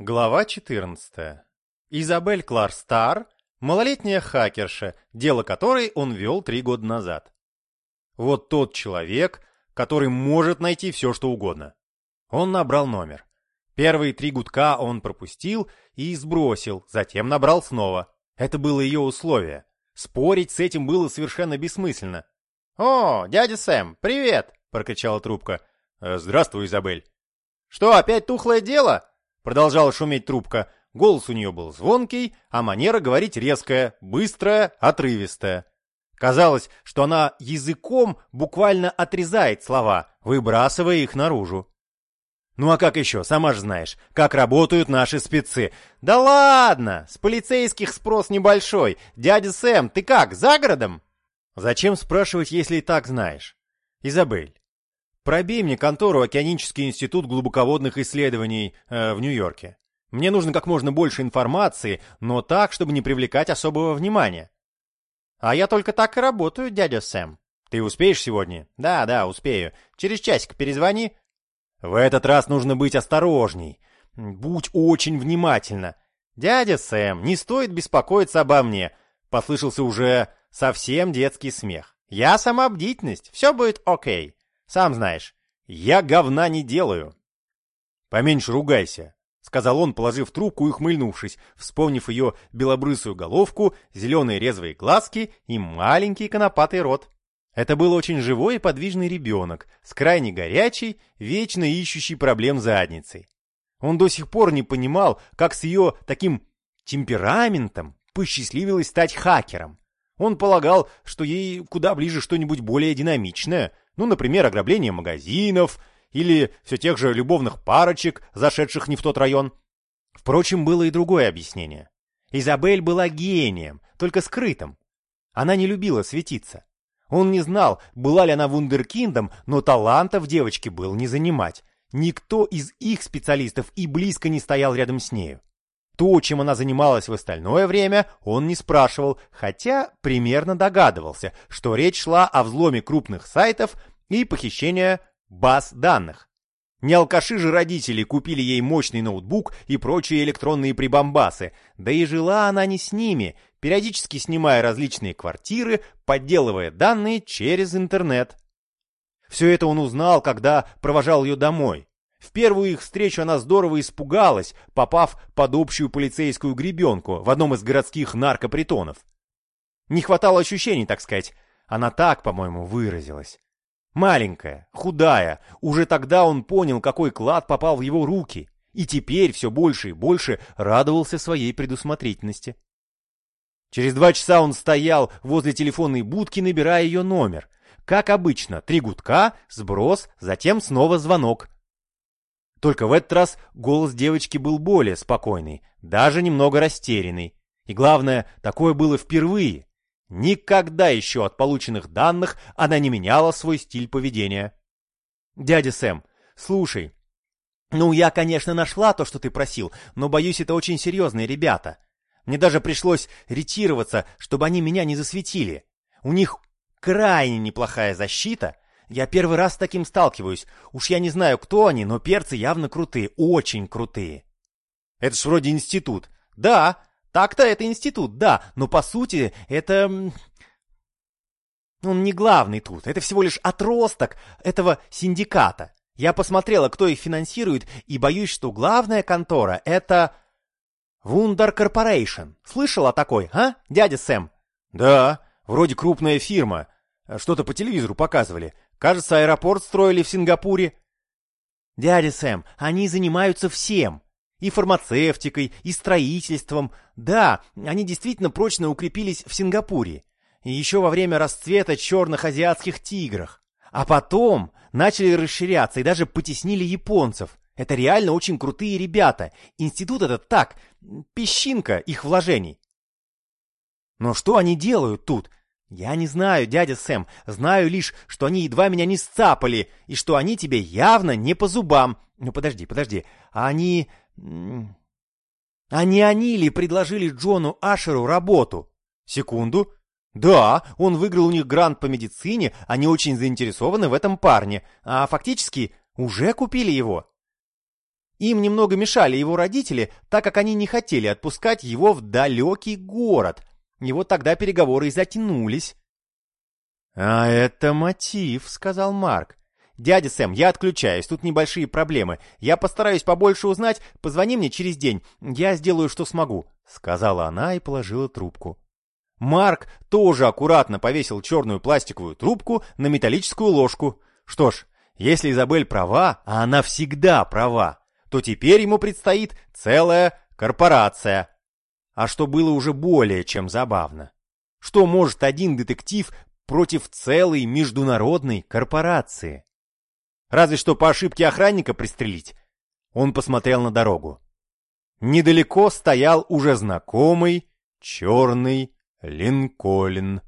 Глава 14. Изабель Клар Стар, малолетняя хакерша, дело которой он вел три года назад. Вот тот человек, который может найти все, что угодно. Он набрал номер. Первые три гудка он пропустил и сбросил, затем набрал снова. Это было ее условие. Спорить с этим было совершенно бессмысленно. «О, дядя Сэм, привет!» — прокричала трубка. «Э, «Здравствуй, Изабель». «Что, опять тухлое дело?» Продолжала шуметь трубка. Голос у нее был звонкий, а манера говорить резкая, быстрая, отрывистая. Казалось, что она языком буквально отрезает слова, выбрасывая их наружу. Ну а как еще, сама же знаешь, как работают наши спецы. Да ладно, с полицейских спрос небольшой. Дядя Сэм, ты как, за городом? Зачем спрашивать, если и так знаешь? Изабель, пробей мне контору Океанический институт глубоководных исследований э, в Нью-Йорке. Мне нужно как можно больше информации, но так, чтобы не привлекать особого внимания. А я только так и работаю, дядя Сэм. Ты успеешь сегодня? Да, да, успею. Через часик перезвони. В этот раз нужно быть осторожней. Будь очень внимательна. Дядя Сэм, не стоит беспокоиться обо мне. Послышался уже совсем детский смех. Я сама бдительность, все будет окей. Сам знаешь, я говна не делаю. Поменьше ругайся, сказал он, положив трубку и хмыльнувшись, вспомнив ее белобрысую головку, зеленые резвые глазки и маленький конопатый рот. Это был очень живой и подвижный ребенок, с крайне горячей, вечно ищущей проблем задницей. Он до сих пор не понимал, как с ее таким темпераментом посчастливилось стать хакером. Он полагал, что ей куда ближе что-нибудь более динамичное, ну, например, ограбление магазинов или все тех же любовных парочек, зашедших не в тот район. Впрочем, было и другое объяснение. Изабель была гением, только скрытым. Она не любила светиться. Он не знал, была ли она вундеркиндом, но таланта в девочке был не занимать. Никто из их специалистов и близко не стоял рядом с нею. То, чем она занималась в остальное время, он не спрашивал, хотя примерно догадывался, что речь шла о взломе крупных сайтов и похищении баз данных. Не алкаши же родители купили ей мощный ноутбук и прочие электронные прибамбасы, да и жила она не с ними, периодически снимая различные квартиры, подделывая данные через интернет. Все это он узнал, когда провожал ее домой. В первую их встречу она здорово испугалась, попав под общую полицейскую гребенку в одном из городских наркопритонов. Не хватало ощущений, так сказать. Она так, по-моему, выразилась. Маленькая, худая, уже тогда он понял, какой клад попал в его руки, и теперь все больше и больше радовался своей предусмотрительности. Через два часа он стоял возле телефонной будки, набирая ее номер. Как обычно, три гудка, сброс, затем снова звонок. Только в этот раз голос девочки был более спокойный, даже немного растерянный. И главное, такое было впервые. Никогда еще от полученных данных она не меняла свой стиль поведения. «Дядя Сэм, слушай, ну я, конечно, нашла то, что ты просил, но, боюсь, это очень серьезные ребята. Мне даже пришлось ретироваться, чтобы они меня не засветили. У них крайне неплохая защита. Я первый раз с таким сталкиваюсь. Уж я не знаю, кто они, но перцы явно крутые, очень крутые. Это ж вроде институт. Да, так-то это институт, да, но по сути это... Он не главный тут, это всего лишь отросток этого синдиката. Я посмотрела, кто их финансирует, и боюсь, что главная контора — это... Вундер Корпорейшн. Слышал о такой, а, дядя Сэм? Да, вроде крупная фирма. Что-то по телевизору показывали. Кажется, аэропорт строили в Сингапуре. Дядя Сэм, они занимаются всем. И фармацевтикой, и строительством. Да, они действительно прочно укрепились в Сингапуре. И еще во время расцвета черных азиатских тиграх. А потом начали расширяться и даже потеснили японцев. Это реально очень крутые ребята. Институт этот так, песчинка их вложений. Но что они делают тут? Я не знаю, дядя Сэм. Знаю лишь, что они едва меня не сцапали, и что они тебе явно не по зубам. Ну подожди, подожди. Они... А не они ли предложили Джону Ашеру работу? Секунду. Да, он выиграл у них грант по медицине, они очень заинтересованы в этом парне, а фактически уже купили его. Им немного мешали его родители, так как они не хотели отпускать его в далекий город. И вот тогда переговоры и затянулись. «А это мотив», — сказал Марк. «Дядя Сэм, я отключаюсь, тут небольшие проблемы. Я постараюсь побольше узнать, позвони мне через день. Я сделаю, что смогу», — сказала она и положила трубку. Марк тоже аккуратно повесил черную пластиковую трубку на металлическую ложку. Что ж, если Изабель права, а она всегда права, то теперь ему предстоит целая корпорация. А что было уже более чем забавно. Что может один детектив против целой международной корпорации? Разве что по ошибке охранника пристрелить. Он посмотрел на дорогу. Недалеко стоял уже знакомый черный Линкольн.